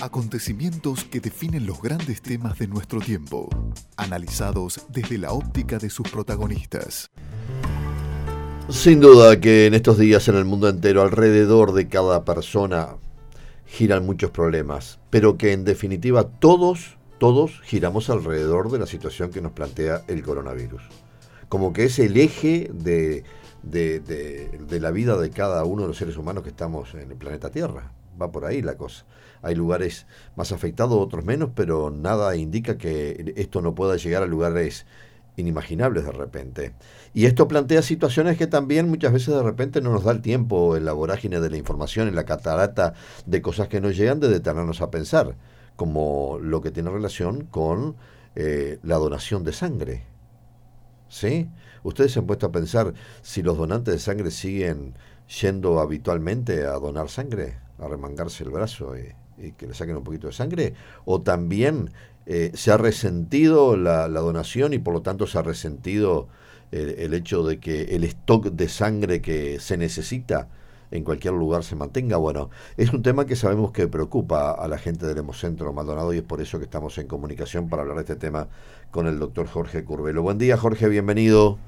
Acontecimientos que definen los grandes temas de nuestro tiempo, analizados desde la óptica de sus protagonistas. Sin duda que en estos días en el mundo entero alrededor de cada persona giran muchos problemas, pero que en definitiva todos, todos giramos alrededor de la situación que nos plantea el coronavirus. Como que es el eje de, la vida de cada uno de los seres humanos que estamos en el planeta Tierra. Va por ahí la cosa. Hay lugares más afectados, otros menos, pero nada indica que esto no pueda llegar a lugares inimaginables de repente. Y esto plantea situaciones que también muchas veces de repente no nos da el tiempo en la vorágine de la información, en la catarata de cosas que nos llegan de detenernos a pensar, como lo que tiene relación con eh, la donación de sangre. ¿Sí? Ustedes se han puesto a pensar si los donantes de sangre siguen yendo habitualmente a donar sangre, a remangarse el brazo y, que le saquen un poquito de sangre, o también eh, se ha resentido la, donación y por lo tanto se ha resentido el, el, hecho de que el stock de sangre que se necesita en cualquier lugar se mantenga. Bueno, es un tema que sabemos que preocupa a la gente del Hemocentro Maldonado y es por eso que estamos en comunicación para hablar de este tema con el doctor Jorge Curvelo. Buen día, Jorge, bienvenido.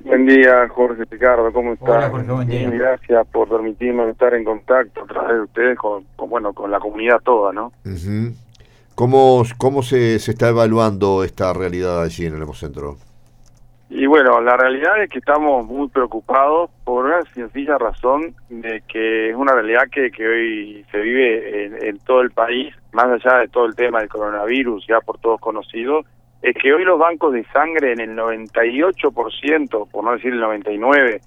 Buen día, Jorge Picardo, ¿cómo estás? Gracias por permitirme estar en contacto a través de ustedes con, bueno, con la comunidad toda, ¿no? ¿Cómo, cómo se, se está evaluando esta realidad allí en el Hemocentro? Y bueno, la realidad es que estamos muy preocupados por una sencilla razón de que es una realidad que, que hoy se vive en, en todo el país, más allá de todo el tema del coronavirus, ya por todos conocidos, es que hoy los bancos de sangre en el 98%, por no decir el 99%,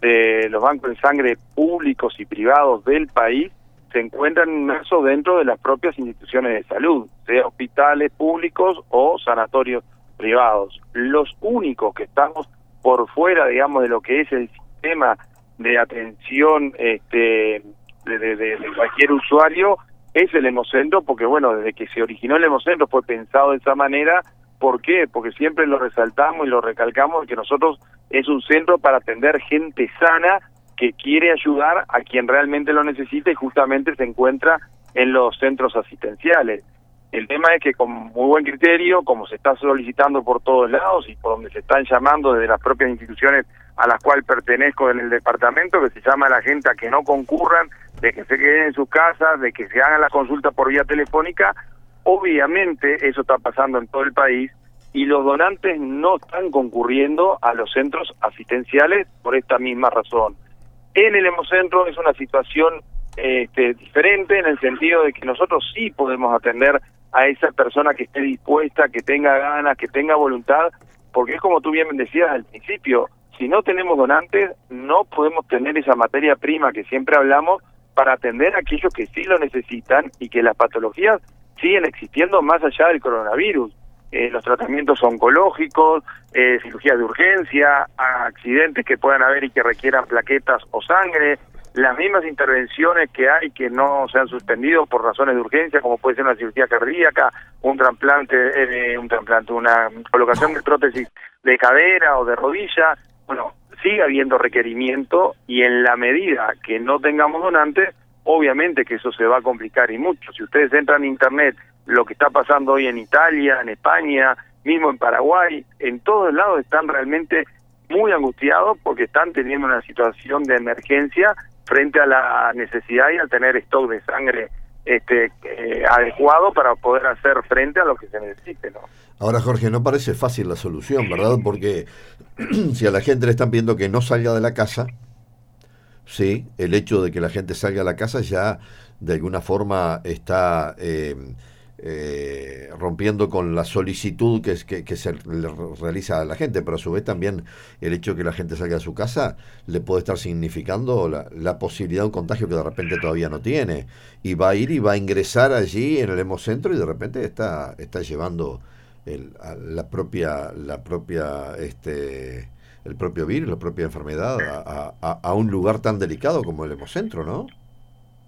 de los bancos de sangre públicos y privados del país se encuentran inmersos dentro de las propias instituciones de salud, sea hospitales públicos o sanatorios privados. Los únicos que estamos por fuera, digamos, de lo que es el sistema de atención este, de, cualquier usuario es el hemocentro, porque bueno, desde que se originó el hemocentro fue pensado de esa manera ¿Por qué? Porque siempre lo resaltamos y lo recalcamos que nosotros es un centro para atender gente sana que quiere ayudar a quien realmente lo necesita y justamente se encuentra en los centros asistenciales. El tema es que con muy buen criterio, como se está solicitando por todos lados y por donde se están llamando desde las propias instituciones a las cuales pertenezco en el departamento, que se llama a la gente a que no concurran, de que se queden en sus casas, de que se hagan la consulta por vía telefónica, Obviamente eso está pasando en todo el país y los donantes no están concurriendo a los centros asistenciales por esta misma razón. En el hemocentro es una situación este, diferente en el sentido de que nosotros sí podemos atender a esa persona que esté dispuesta, que tenga ganas, que tenga voluntad, porque es como tú bien decías al principio, si no tenemos donantes, no podemos tener esa materia prima que siempre hablamos para atender a aquellos que sí lo necesitan y que las patologías siguen existiendo más allá del coronavirus. Eh, los tratamientos oncológicos, eh, cirugías de urgencia, accidentes que puedan haber y que requieran plaquetas o sangre, las mismas intervenciones que hay que no se han suspendido por razones de urgencia, como puede ser una cirugía cardíaca, un trasplante, eh, un trasplante, una colocación de prótesis de cadera o de rodilla. Bueno, sigue habiendo requerimiento y en la medida que no tengamos donantes, obviamente que eso se va a complicar y mucho. Si ustedes entran en Internet, lo que está pasando hoy en Italia, en España, mismo en Paraguay, en todos lados están realmente muy angustiados porque están teniendo una situación de emergencia frente a la necesidad y al tener stock de sangre este eh, adecuado para poder hacer frente a lo que se necesite, ¿no? Ahora, Jorge, no parece fácil la solución, ¿verdad? Porque si a la gente le están pidiendo que no salga de la casa, sí, el hecho de que la gente salga a la casa ya de alguna forma está eh, eh, rompiendo con la solicitud que, se realiza a la gente, pero a su vez también el hecho de que la gente salga a su casa le puede estar significando la, la, posibilidad de un contagio que de repente todavía no tiene. Y va a ir y va a ingresar allí en el hemocentro y de repente está, está llevando el, la propia, la propia este, el propio virus, la propia enfermedad a, un lugar tan delicado como el hemocentro, ¿no?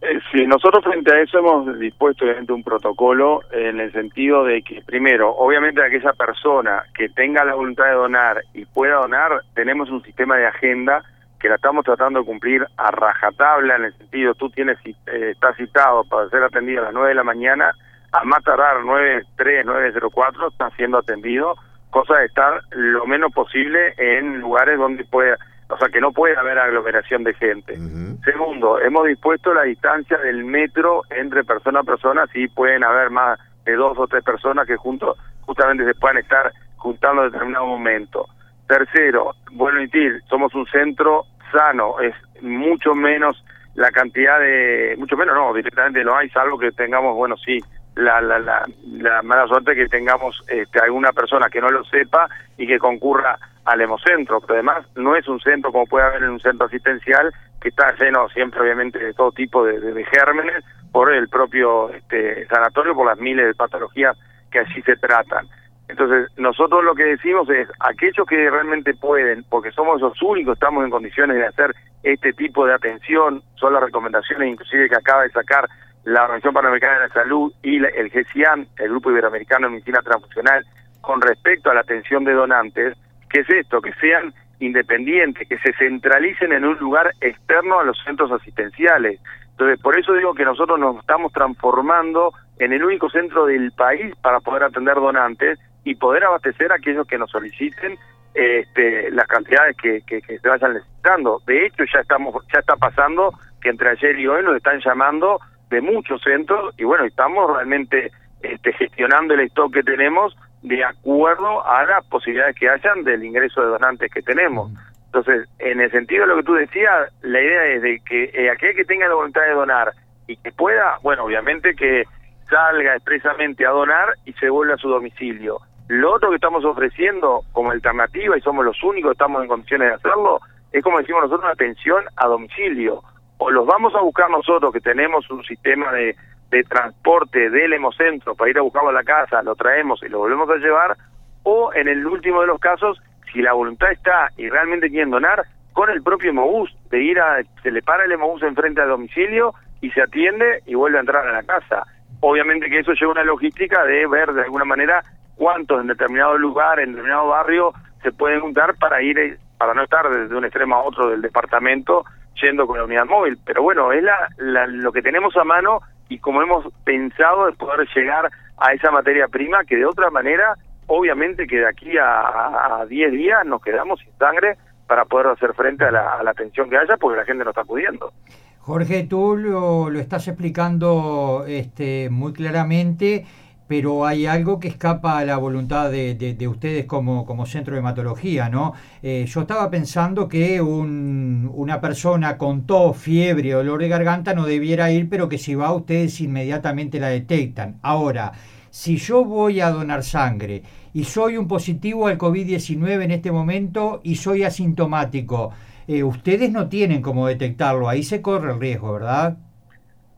Eh, sí, nosotros frente a eso hemos dispuesto obviamente un protocolo en el sentido de que, primero, obviamente aquella persona que tenga la voluntad de donar y pueda donar, tenemos un sistema de agenda que la estamos tratando de cumplir a rajatabla en el sentido, tú tienes eh, estás citado para ser atendido a las 9 de la mañana, a más tardar 9.3, 9.04 está siendo atendido, cosa de estar lo menos posible en lugares donde pueda, o sea, que no puede haber aglomeración de gente. Segundo, hemos dispuesto la distancia del metro entre persona a persona, si pueden haber más de dos o tres personas que juntos justamente se puedan estar juntando en determinado momento. Tercero, vuelvo a decir, somos un centro sano, es mucho menos la cantidad de, mucho menos no, directamente no hay, salvo que tengamos, bueno, sí, la, la, la, la mala suerte que tengamos este, alguna persona que no lo sepa y que concurra al hemocentro, pero además no es un centro como puede haber en un centro asistencial que está lleno siempre obviamente de todo tipo de, gérmenes por el propio este, sanatorio, por las miles de patologías que allí se tratan. Entonces, nosotros lo que decimos es, aquellos que realmente pueden, porque somos los únicos, estamos en condiciones de hacer este tipo de atención, son las recomendaciones inclusive que acaba de sacar la Organización Panamericana de la Salud y el GESIAN, el Grupo Iberoamericano de Medicina Transfusional, con respecto a la atención de donantes, que es esto, que sean independientes, que se centralicen en un lugar externo a los centros asistenciales. Entonces, por eso digo que nosotros nos estamos transformando en el único centro del país para poder atender donantes y poder abastecer a aquellos que nos soliciten este, las cantidades que, que, que, se vayan necesitando. De hecho, ya estamos ya está pasando que entre ayer y hoy nos están llamando de muchos centros y bueno, estamos realmente este, gestionando el stock que tenemos de acuerdo a las posibilidades que hayan del ingreso de donantes que tenemos. Entonces, en el sentido de lo que tú decías, la idea es de que eh, aquel que tenga la voluntad de donar y que pueda, bueno, obviamente que salga expresamente a donar y se vuelva a su domicilio. Lo otro que estamos ofreciendo como alternativa, y somos los únicos que estamos en condiciones de hacerlo, es como decimos nosotros, una atención a domicilio. O los vamos a buscar nosotros, que tenemos un sistema de, de transporte del hemocentro para ir a buscarlo a la casa, lo traemos y lo volvemos a llevar, o en el último de los casos, si la voluntad está y realmente quieren donar, con el propio hemobús, de ir a, se le para el hemobús enfrente al domicilio y se atiende y vuelve a entrar a la casa. Obviamente que eso lleva una logística de ver de alguna manera cuántos en determinado lugar, en determinado barrio, se pueden juntar para ir, eh, para no estar desde un extremo a otro del departamento yendo con la unidad móvil. Pero bueno, es la, lo que tenemos a mano y como hemos pensado de poder llegar a esa materia prima que de otra manera, obviamente que de aquí a 10 días nos quedamos sin sangre para poder hacer frente a la, a la atención que haya porque la gente no está acudiendo. Jorge, tú lo, lo estás explicando este, muy claramente pero hay algo que escapa a la voluntad de, de, de ustedes como, como, centro de hematología, ¿no? Eh, yo estaba pensando que un, una persona con tos, fiebre dolor de garganta no debiera ir, pero que si va ustedes inmediatamente la detectan. Ahora, si yo voy a donar sangre y soy un positivo al COVID-19 en este momento y soy asintomático, eh, ustedes no tienen cómo detectarlo, ahí se corre el riesgo, ¿verdad?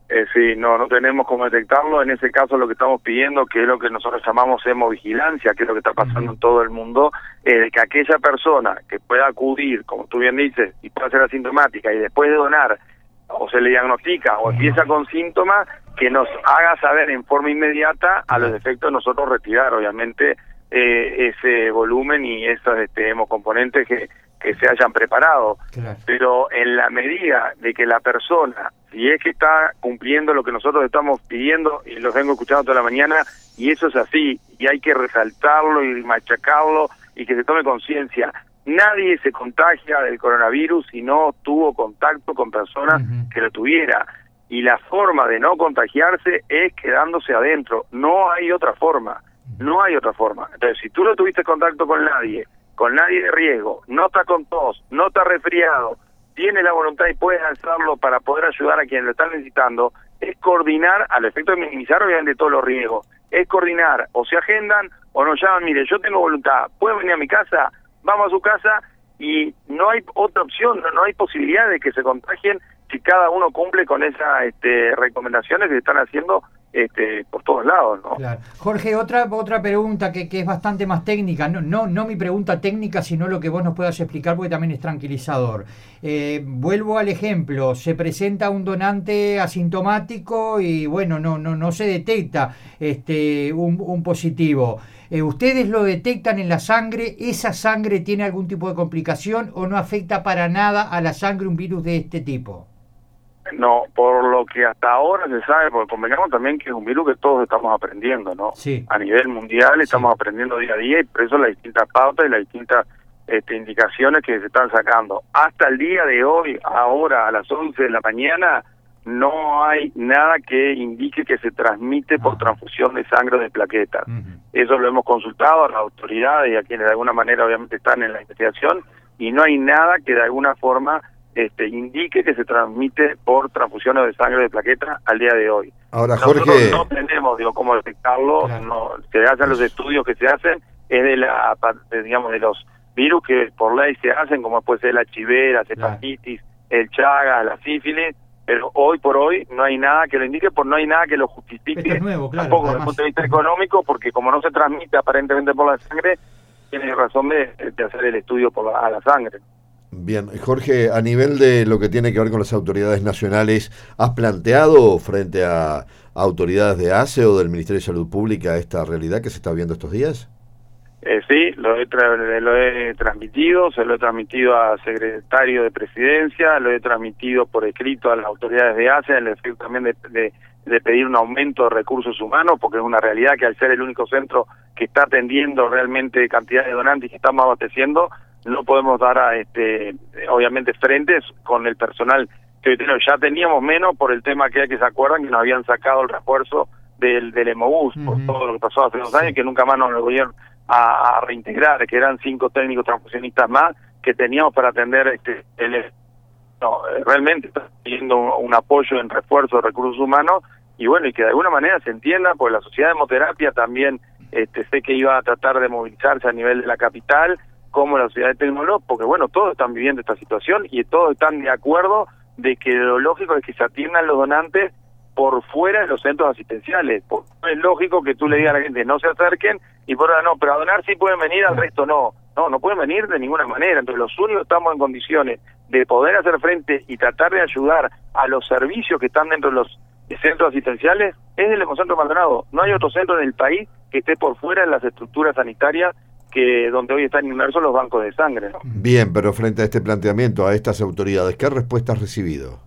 Eh, sí, no, no tenemos cómo detectarlo. En ese caso, lo que estamos pidiendo, que es lo que nosotros llamamos hemovigilancia, que es lo que está pasando en todo el mundo, es que aquella persona que pueda acudir, como tú bien dices, y pueda ser asintomática, y después de donar, o se le diagnostica, o empieza con síntomas, que nos haga saber en forma inmediata a los efectos nosotros retirar, obviamente, eh, ese volumen y esos este, hemocomponentes que que se hayan preparado. Pero en la medida de que la persona, si es que está cumpliendo lo que nosotros estamos pidiendo, y los vengo escuchando toda la mañana, y eso es así, y hay que resaltarlo y machacarlo y que se tome conciencia. Nadie se contagia del coronavirus si no tuvo contacto con personas que lo tuviera. Y la forma de no contagiarse es quedándose adentro. No hay otra forma. No hay otra forma. Entonces, si tú no tuviste contacto con nadie, con nadie de riesgo, no está con tos, no está resfriado, tiene la voluntad y puede hacerlo para poder ayudar a quienes lo están necesitando, es coordinar, al efecto de minimizar obviamente todos los riesgos, es coordinar, o se agendan o nos llaman, mire, yo tengo voluntad, puedo venir a mi casa, vamos a su casa y no hay otra opción, no, hay posibilidad de que se contagien si cada uno cumple con esas este, recomendaciones que están haciendo este, por todos lados. ¿no? Jorge, otra otra pregunta que, que, es bastante más técnica, no, no, no mi pregunta técnica, sino lo que vos nos puedas explicar, porque también es tranquilizador. Eh, vuelvo al ejemplo, se presenta un donante asintomático y bueno, no, no, no se detecta este, un, un positivo. Eh, ¿Ustedes lo detectan en la sangre? ¿Esa sangre tiene algún tipo de complicación o no afecta para nada a la sangre un virus de este tipo? No, por lo que hasta ahora se sabe, porque convengamos también que es un virus que todos estamos aprendiendo, ¿no? Sí. A nivel mundial estamos aprendiendo día a día y por eso las distintas pautas y las distintas este, indicaciones que se están sacando. Hasta el día de hoy, ahora a las 11 de la mañana, no hay nada que indique que se transmite por transfusión de sangre de plaquetas. Uh -huh. Eso lo hemos consultado a las autoridades y a quienes de alguna manera obviamente están en la investigación y no hay nada que de alguna forma este, indique que se transmite por transfusiones de sangre de plaquetas al día de hoy. Ahora, Nosotros Jorge... no tenemos digo, cómo detectarlo, Claro. no, se hacen los estudios que se hacen, es de la, de, digamos, de los virus que por ley se hacen, como puede ser la chivera, la Claro. hepatitis, el chaga, la sífilis, pero hoy por hoy no hay nada que lo indique, por no hay nada que lo justifique, es nuevo, claro, tampoco desde el punto de vista económico, porque como no se transmite aparentemente por la sangre, tiene razón de, de hacer el estudio por la, a la sangre. Bien, Jorge, a nivel de lo que tiene que ver con las autoridades nacionales, ¿has planteado frente a autoridades de ACE o del Ministerio de Salud Pública esta realidad que se está viendo estos días? Eh, sí, lo he, transmitido, se lo he transmitido al secretario de presidencia, lo he transmitido por escrito a las autoridades de ASEA, el efecto también de, de- de pedir un aumento de recursos humanos, porque es una realidad que al ser el único centro que está atendiendo realmente cantidad de donantes y que estamos abasteciendo, no podemos dar a este, obviamente frentes con el personal que hoy tenemos. Ya teníamos menos por el tema que, que se acuerdan que nos habían sacado el refuerzo del, del Hemobús, por Ujú. todo lo que pasó hace dos años, que nunca más nos lo volvieron a, a reintegrar, que eran cinco técnicos transfusionistas más que teníamos para atender este el no, realmente está pidiendo un, un apoyo en refuerzo de recursos humanos y bueno, y que de alguna manera se entienda, porque la sociedad de hemoterapia también este, sé que iba a tratar de movilizarse a nivel de la capital, como la sociedad de tecnólogos, porque bueno, todos están viviendo esta situación y todos están de acuerdo de que lo lógico es que se atiendan los donantes por fuera de los centros asistenciales. No es lógico que tú le digas a la gente no se acerquen y por ahora no, pero a donar sí pueden venir, al resto no. No, no pueden venir de ninguna manera. Entonces los únicos estamos en condiciones de poder hacer frente y tratar de ayudar a los servicios que están dentro de los centros asistenciales es el Hemocentro Maldonado. No hay otro centro en el país que esté por fuera de las estructuras sanitarias que donde hoy están inmersos los bancos de sangre. ¿no? Bien, pero frente a este planteamiento, a estas autoridades, ¿qué respuesta has recibido?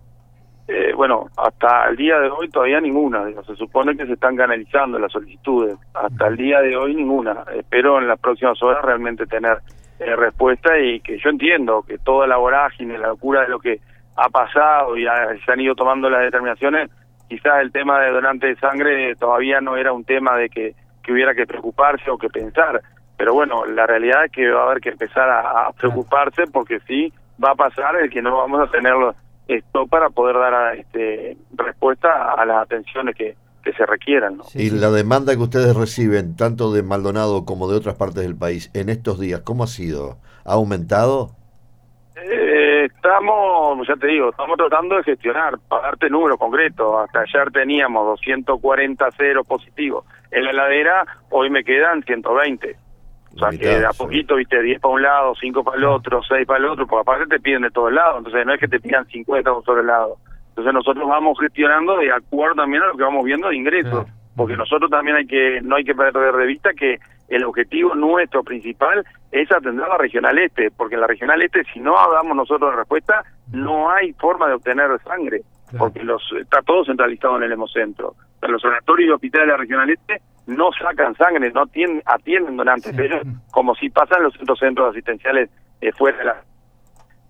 Eh, bueno, hasta el día de hoy todavía ninguna. se supone que se están canalizando las solicitudes. Hasta el día de hoy ninguna. Espero en las próximas horas realmente tener eh, respuesta y que yo entiendo que toda la vorágine, la locura de lo que ha pasado y ha- se han ido tomando las determinaciones, quizás el tema de donante de sangre todavía no era un tema de que, que hubiera que preocuparse o que pensar. Pero bueno, la realidad es que va a haber que empezar a, a preocuparse porque sí va a pasar el que no vamos a tener esto para poder dar a, este, respuesta a las atenciones que, que se requieran. ¿no? Sí, y sí. la demanda que ustedes reciben, tanto de Maldonado como de otras partes del país, en estos días, ¿cómo ha sido? ¿Ha aumentado? Eh, estamos, ya te digo, estamos tratando de gestionar, para darte números concretos. Hasta ayer teníamos 240 ceros positivos en la heladera, hoy me quedan 120. O sea que de a sí. poquito, viste, 10 para un lado, 5 para el otro, 6 para el otro, porque aparte te piden de todos lados, entonces no es que te pidan 50 de un solo lado. Entonces nosotros vamos gestionando de acuerdo también a lo que vamos viendo de ingresos, porque nosotros también hay que no hay que perder de vista que el objetivo nuestro principal es atender a la regional este, porque en la regional este si no damos nosotros la respuesta no hay forma de obtener sangre, Claro. porque los está todo centralizado en el hemocentro. O sea, los sanatorios y hospitales de la regional este no sacan sangre, no atienden, atienden donantes, Sí. ellos como si pasan los otros centros asistenciales eh, fuera de la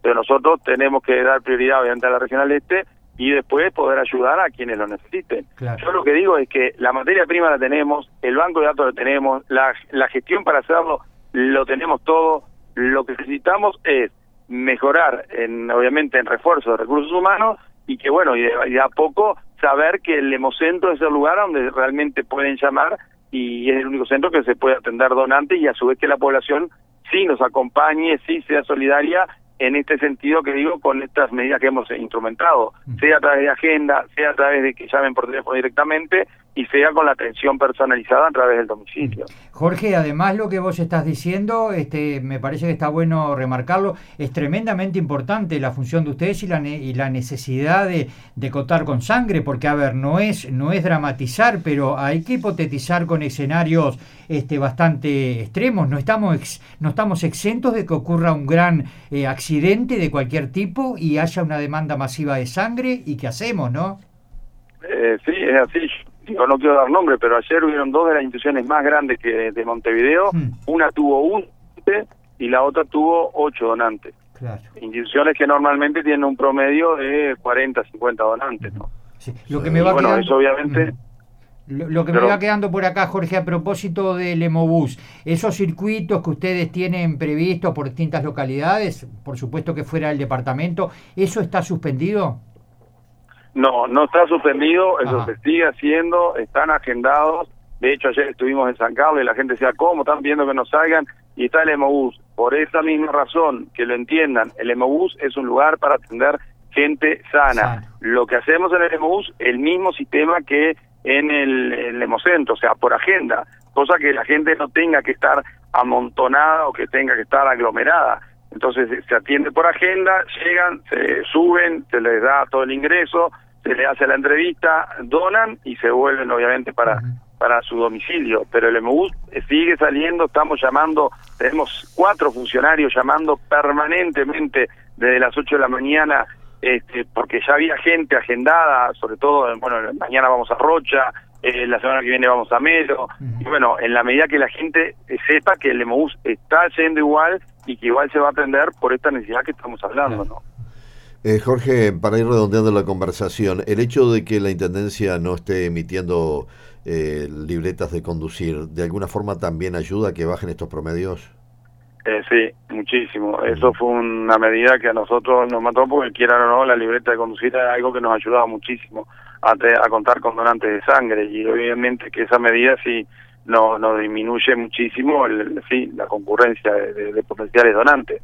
pero nosotros tenemos que dar prioridad obviamente a la regional este y después poder ayudar a quienes lo necesiten. Claro. Yo lo que digo es que la materia prima la tenemos, el banco de datos lo tenemos, la, la gestión para hacerlo lo tenemos todo. Lo que necesitamos es mejorar, en, obviamente, en refuerzo de recursos humanos y que, bueno, y de, y de a poco saber que el hemocentro es el lugar donde realmente pueden llamar y es el único centro que se puede atender donantes y a su vez que la población sí nos acompañe, sí sea solidaria en este sentido que digo con estas medidas que hemos instrumentado, sea a través de agenda, sea a través de que llamen por teléfono directamente y sea con la atención personalizada a través del domicilio. Jorge, además lo que vos estás diciendo, este, me parece que está bueno remarcarlo, es tremendamente importante la función de ustedes y la, y la necesidad de, de, contar con sangre, porque a ver, no es, no es dramatizar, pero hay que hipotetizar con escenarios este, bastante extremos, no estamos, ex, no estamos exentos de que ocurra un gran eh, accidente de cualquier tipo y haya una demanda masiva de sangre, ¿y qué hacemos, no? Eh, sí, es así digo, no quiero dar nombre, pero ayer hubieron dos de las instituciones más grandes que de Montevideo, hmm. una tuvo un y la otra tuvo ocho donantes. Instituciones que normalmente tienen un promedio de 40, 50 donantes, ¿no? Lo que me va bueno, quedando, eso obviamente... Lo, que me va quedando por acá, Jorge, a propósito del Emobús, esos circuitos que ustedes tienen previstos por distintas localidades, por supuesto que fuera el departamento, ¿eso está suspendido? No, no está suspendido, eso se sigue haciendo, están agendados. De hecho, ayer estuvimos en San Carlos y la gente decía, ¿cómo? Están viendo que no salgan y está el Hemobús. Por esa misma razón, que lo entiendan, el Hemobús es un lugar para atender gente sana. Lo que hacemos en el Hemobús, el mismo sistema que en el, el o sea, por agenda, cosa que la gente no tenga que estar amontonada o que tenga que estar aglomerada. Entonces se atiende por agenda, llegan, se suben, se les da todo el ingreso, se les hace la entrevista, donan y se vuelven obviamente para para su domicilio, pero el MUS sigue saliendo, estamos llamando, tenemos cuatro funcionarios llamando permanentemente desde las 8 de la mañana, este, porque ya había gente agendada, sobre todo, bueno, mañana vamos a Rocha, eh, la semana que viene vamos a Melo, y bueno, en la medida que la gente sepa que el MUS está yendo igual y que igual se va a atender por esta necesidad que estamos hablando, ¿no? Eh, Jorge, para ir redondeando la conversación, el hecho de que la Intendencia no esté emitiendo eh, libretas de conducir, ¿de alguna forma también ayuda a que bajen estos promedios? Eh, sí, muchísimo. Eso fue una medida que a nosotros nos mató porque quieran o no, la libreta de conducir era algo que nos ayudaba muchísimo a, a contar con donantes de sangre y obviamente que esa medida sí nos no disminuye muchísimo el, sí, la concurrencia de, potenciales donantes.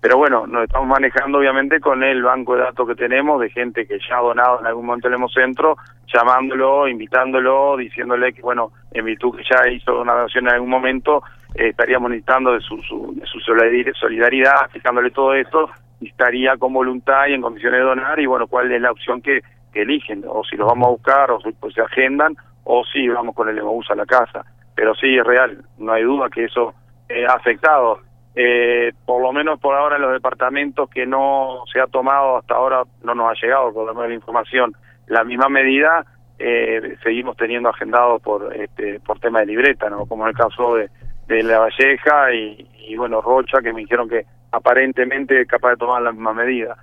Pero bueno, nos estamos manejando obviamente con el banco de datos que tenemos de gente que ya ha donado en algún momento el Hemocentro, llamándolo, invitándolo, diciéndole que bueno, en virtud que ya hizo una donación en algún momento, eh, estaríamos necesitando de su, de su solidaridad, explicándole todo esto, y estaría con voluntad y en condiciones de donar, y bueno, cuál es la opción que, que eligen, o si los vamos a buscar, o si pues, se agendan, o si vamos con el Hemobús a la casa pero sí es real, no hay duda que eso eh, ha afectado. Eh, por lo menos por ahora en los departamentos que no se ha tomado hasta ahora, no nos ha llegado por lo menos la información, la misma medida, eh, seguimos teniendo agendados por este por tema de libreta, no como en el caso de, de La Valleja y, bueno, Rocha, que me dijeron que aparentemente es capaz de tomar la misma medida.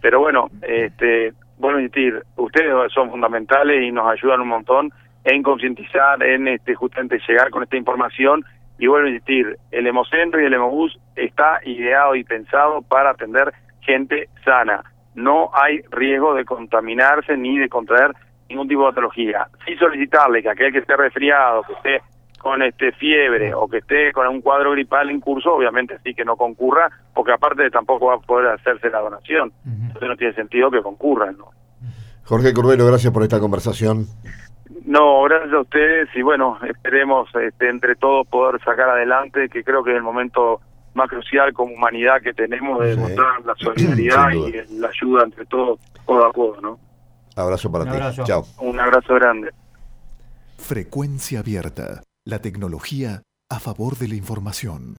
Pero bueno, este, bueno, decir, ustedes son fundamentales y nos ayudan un montón en concientizar, en este, justamente llegar con esta información y vuelvo a insistir, el Hemocentro y el Hemobús está ideado y pensado para atender gente sana. No hay riesgo de contaminarse ni de contraer ningún tipo de patología. Sí solicitarle que aquel que esté resfriado, que esté con este fiebre o que esté con un cuadro gripal en curso, obviamente sí que no concurra, porque aparte tampoco va a poder hacerse la donación. Entonces no tiene sentido que concurran, ¿no? Jorge Corbelo, gracias por esta conversación. No, gracias a ustedes y bueno, esperemos este, entre todos poder sacar adelante, que creo que es el momento más crucial como humanidad que tenemos de demostrar la solidaridad y la ayuda entre todos, codo a codo, ¿no? Abrazo para ti. Chao. Un abrazo grande. Frecuencia abierta. La tecnología a favor de la información.